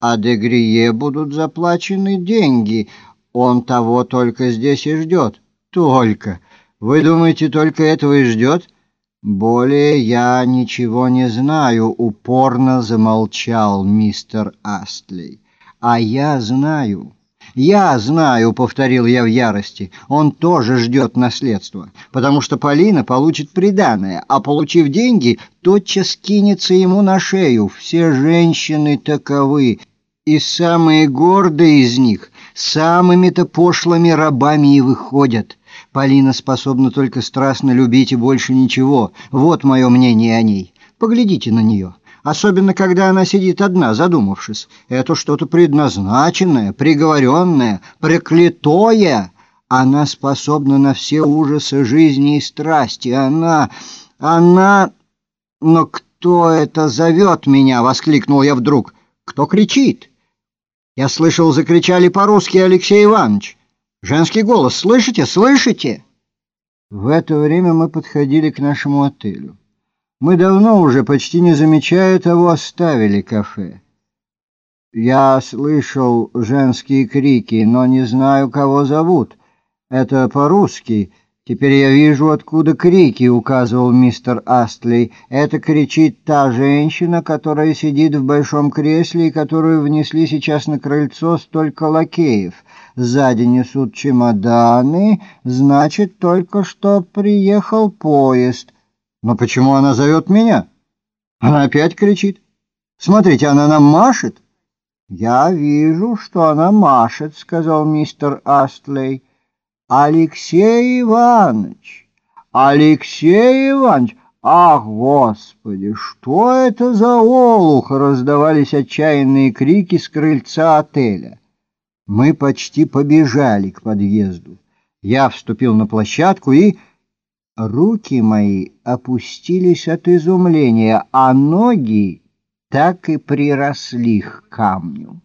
а Дегрие будут заплачены деньги. Он того только здесь и ждет. Только. Вы думаете, только этого и ждет? Более я ничего не знаю, упорно замолчал мистер Астлей. А я знаю. «Я знаю», — повторил я в ярости, — «он тоже ждет наследства, потому что Полина получит приданое, а получив деньги, тотчас кинется ему на шею. Все женщины таковы, и самые гордые из них самыми-то пошлыми рабами и выходят. Полина способна только страстно любить и больше ничего. Вот мое мнение о ней. Поглядите на нее» особенно когда она сидит одна, задумавшись. Это что-то предназначенное, приговоренное, проклятое. Она способна на все ужасы жизни и страсти. Она... она... Но кто это зовет меня? — воскликнул я вдруг. Кто кричит? Я слышал, закричали по-русски Алексей Иванович. Женский голос. Слышите? Слышите? В это время мы подходили к нашему отелю. Мы давно уже, почти не замечая того, оставили кафе. Я слышал женские крики, но не знаю, кого зовут. Это по-русски. Теперь я вижу, откуда крики, указывал мистер Астли. Это кричит та женщина, которая сидит в большом кресле и которую внесли сейчас на крыльцо столько лакеев. Сзади несут чемоданы, значит, только что приехал поезд. Но почему она зовет меня? Она опять кричит. Смотрите, она нам машет. Я вижу, что она машет, сказал мистер Астлей. Алексей Иванович! Алексей Иванович! Ах, Господи, что это за олух? Раздавались отчаянные крики с крыльца отеля. Мы почти побежали к подъезду. Я вступил на площадку и... Руки мои опустились от изумления, а ноги так и приросли к камню.